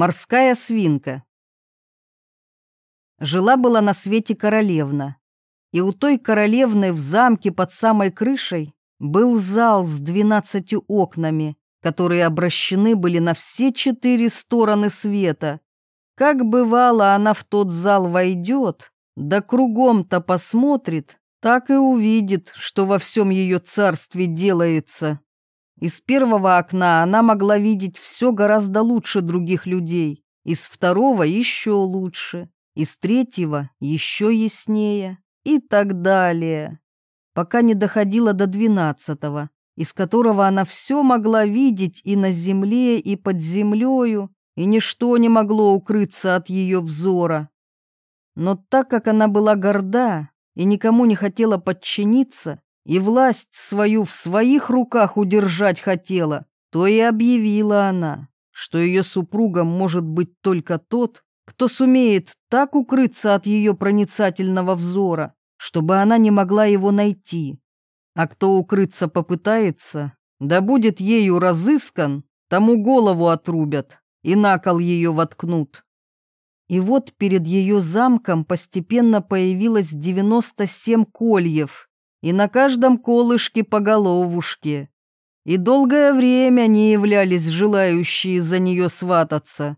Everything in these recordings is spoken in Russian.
Морская свинка. Жила-была на свете королевна. И у той королевны в замке под самой крышей был зал с двенадцатью окнами, которые обращены были на все четыре стороны света. Как бывало, она в тот зал войдет, да кругом-то посмотрит, так и увидит, что во всем ее царстве делается. Из первого окна она могла видеть все гораздо лучше других людей, из второго еще лучше, из третьего еще яснее и так далее, пока не доходила до двенадцатого, из которого она все могла видеть и на земле, и под землею, и ничто не могло укрыться от ее взора. Но так как она была горда и никому не хотела подчиниться, и власть свою в своих руках удержать хотела, то и объявила она, что ее супругом может быть только тот, кто сумеет так укрыться от ее проницательного взора, чтобы она не могла его найти. А кто укрыться попытается, да будет ею разыскан, тому голову отрубят и на кол ее воткнут. И вот перед ее замком постепенно появилось девяносто семь кольев, и на каждом колышке по головушке. И долгое время не являлись желающие за нее свататься.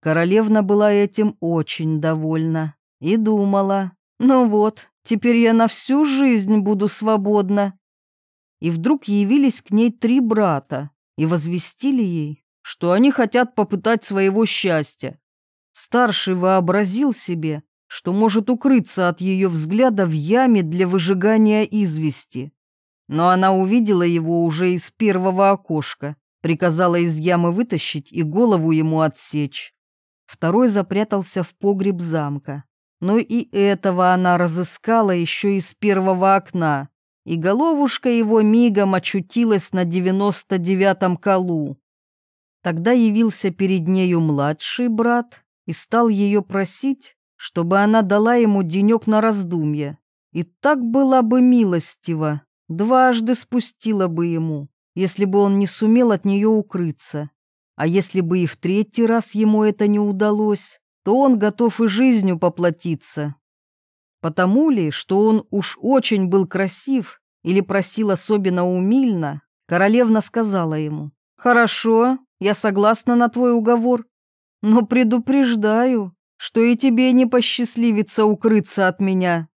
Королевна была этим очень довольна и думала, ну вот, теперь я на всю жизнь буду свободна. И вдруг явились к ней три брата и возвестили ей, что они хотят попытать своего счастья. Старший вообразил себе, что может укрыться от ее взгляда в яме для выжигания извести. Но она увидела его уже из первого окошка, приказала из ямы вытащить и голову ему отсечь. Второй запрятался в погреб замка. Но и этого она разыскала еще из первого окна, и головушка его мигом очутилась на девяносто девятом колу. Тогда явился перед нею младший брат и стал ее просить, чтобы она дала ему денек на раздумье. И так была бы милостива, дважды спустила бы ему, если бы он не сумел от нее укрыться. А если бы и в третий раз ему это не удалось, то он готов и жизнью поплатиться. Потому ли, что он уж очень был красив или просил особенно умильно, королевна сказала ему, «Хорошо, я согласна на твой уговор, но предупреждаю, что и тебе не посчастливится укрыться от меня.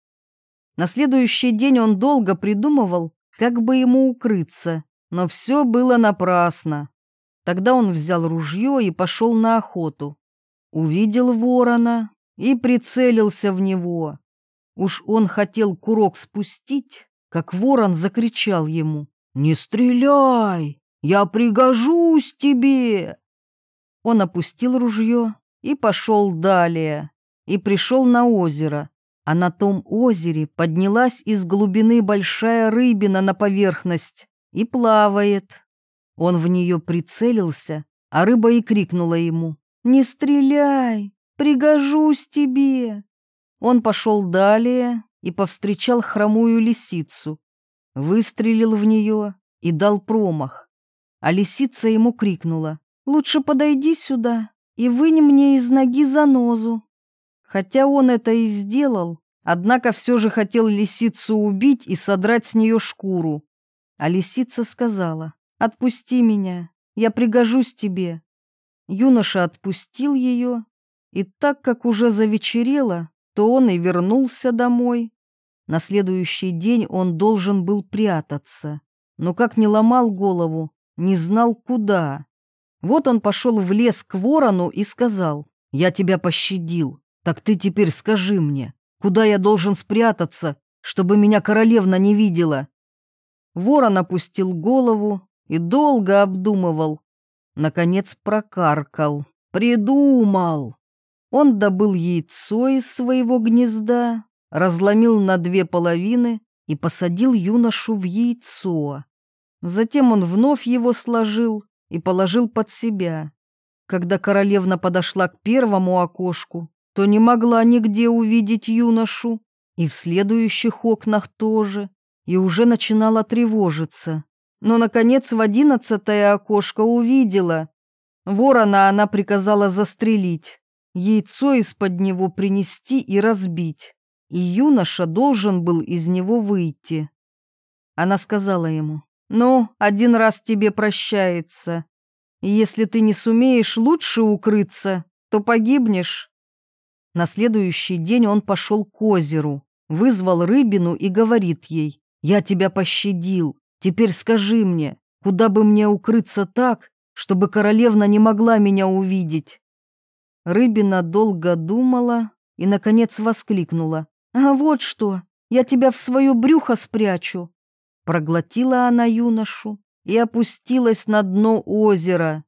На следующий день он долго придумывал, как бы ему укрыться, но все было напрасно. Тогда он взял ружье и пошел на охоту. Увидел ворона и прицелился в него. Уж он хотел курок спустить, как ворон закричал ему «Не стреляй! Я пригожусь тебе!» Он опустил ружье и пошел далее, и пришел на озеро, а на том озере поднялась из глубины большая рыбина на поверхность и плавает. Он в нее прицелился, а рыба и крикнула ему «Не стреляй, пригожусь тебе!» Он пошел далее и повстречал хромую лисицу, выстрелил в нее и дал промах. А лисица ему крикнула «Лучше подойди сюда, и вынь мне из ноги занозу. Хотя он это и сделал, однако все же хотел лисицу убить и содрать с нее шкуру. А лисица сказала, «Отпусти меня, я пригожусь тебе». Юноша отпустил ее, и так как уже завечерело, то он и вернулся домой. На следующий день он должен был прятаться, но как не ломал голову, не знал куда. Вот он пошел в лес к ворону и сказал, «Я тебя пощадил, так ты теперь скажи мне, куда я должен спрятаться, чтобы меня королевна не видела?» Ворон опустил голову и долго обдумывал. Наконец прокаркал. «Придумал!» Он добыл яйцо из своего гнезда, разломил на две половины и посадил юношу в яйцо. Затем он вновь его сложил и положил под себя. Когда королевна подошла к первому окошку, то не могла нигде увидеть юношу, и в следующих окнах тоже, и уже начинала тревожиться. Но, наконец, в одиннадцатое окошко увидела. Ворона она приказала застрелить, яйцо из-под него принести и разбить, и юноша должен был из него выйти. Она сказала ему, «Ну, один раз тебе прощается, если ты не сумеешь лучше укрыться, то погибнешь». На следующий день он пошел к озеру, вызвал рыбину и говорит ей, «Я тебя пощадил, теперь скажи мне, куда бы мне укрыться так, чтобы королевна не могла меня увидеть?» Рыбина долго думала и, наконец, воскликнула. «А вот что, я тебя в свое брюхо спрячу!» Проглотила она юношу и опустилась на дно озера.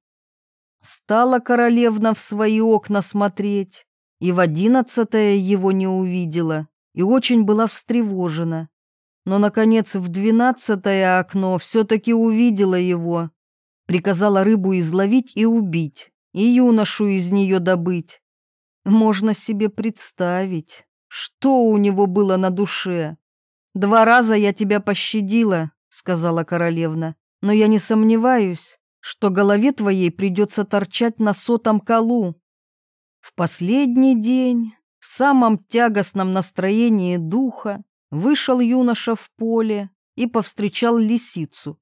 Стала королевна в свои окна смотреть, и в одиннадцатое его не увидела, и очень была встревожена. Но, наконец, в двенадцатое окно все-таки увидела его, приказала рыбу изловить и убить, и юношу из нее добыть. Можно себе представить, что у него было на душе. «Два раза я тебя пощадила», — сказала королевна, «но я не сомневаюсь, что голове твоей придется торчать на сотом колу». В последний день, в самом тягостном настроении духа, вышел юноша в поле и повстречал лисицу.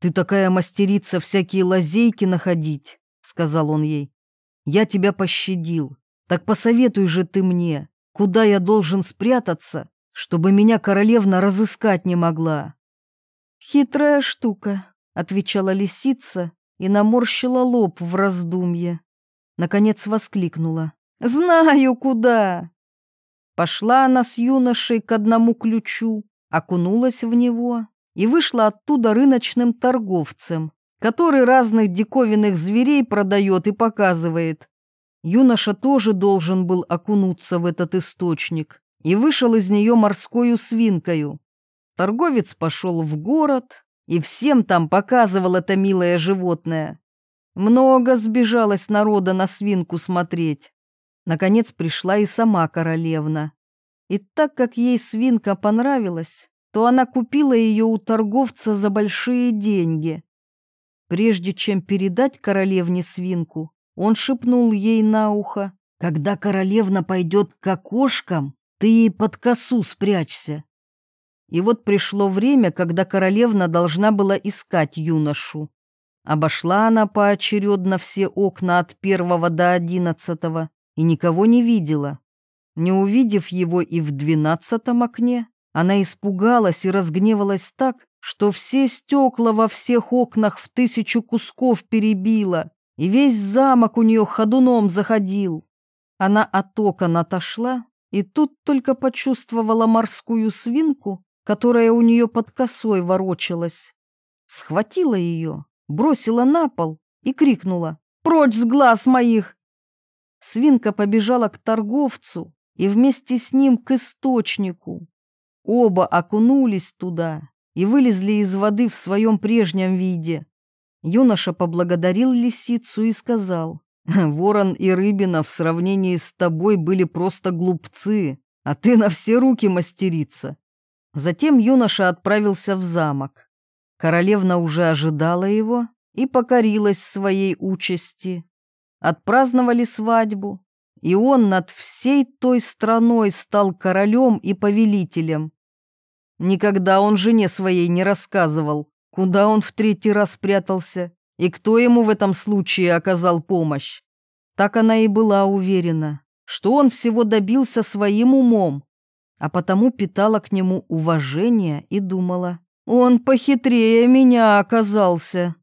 «Ты такая мастерица всякие лазейки находить», — сказал он ей. «Я тебя пощадил. Так посоветуй же ты мне, куда я должен спрятаться, чтобы меня королевна разыскать не могла». «Хитрая штука», — отвечала лисица и наморщила лоб в раздумье. Наконец воскликнула. «Знаю, куда!» Пошла она с юношей к одному ключу, окунулась в него и вышла оттуда рыночным торговцем, который разных диковинных зверей продает и показывает. Юноша тоже должен был окунуться в этот источник и вышел из нее морскою свинкою. Торговец пошел в город и всем там показывал это милое животное. Много сбежалось народа на свинку смотреть. Наконец пришла и сама королевна. И так как ей свинка понравилась, то она купила ее у торговца за большие деньги. Прежде чем передать королевне свинку, он шепнул ей на ухо, «Когда королевна пойдет к окошкам, ты ей под косу спрячься». И вот пришло время, когда королевна должна была искать юношу. Обошла она поочередно все окна от первого до одиннадцатого и никого не видела. Не увидев его и в двенадцатом окне, она испугалась и разгневалась так, что все стекла во всех окнах в тысячу кусков перебила, и весь замок у нее ходуном заходил. Она от окон отошла, и тут только почувствовала морскую свинку, которая у нее под косой ворочалась. Схватила ее бросила на пол и крикнула «Прочь с глаз моих!». Свинка побежала к торговцу и вместе с ним к источнику. Оба окунулись туда и вылезли из воды в своем прежнем виде. Юноша поблагодарил лисицу и сказал, «Ворон и рыбина в сравнении с тобой были просто глупцы, а ты на все руки мастерица». Затем юноша отправился в замок. Королевна уже ожидала его и покорилась своей участи. Отпраздновали свадьбу, и он над всей той страной стал королем и повелителем. Никогда он жене своей не рассказывал, куда он в третий раз прятался и кто ему в этом случае оказал помощь. Так она и была уверена, что он всего добился своим умом, а потому питала к нему уважение и думала, он похитрее меня оказался.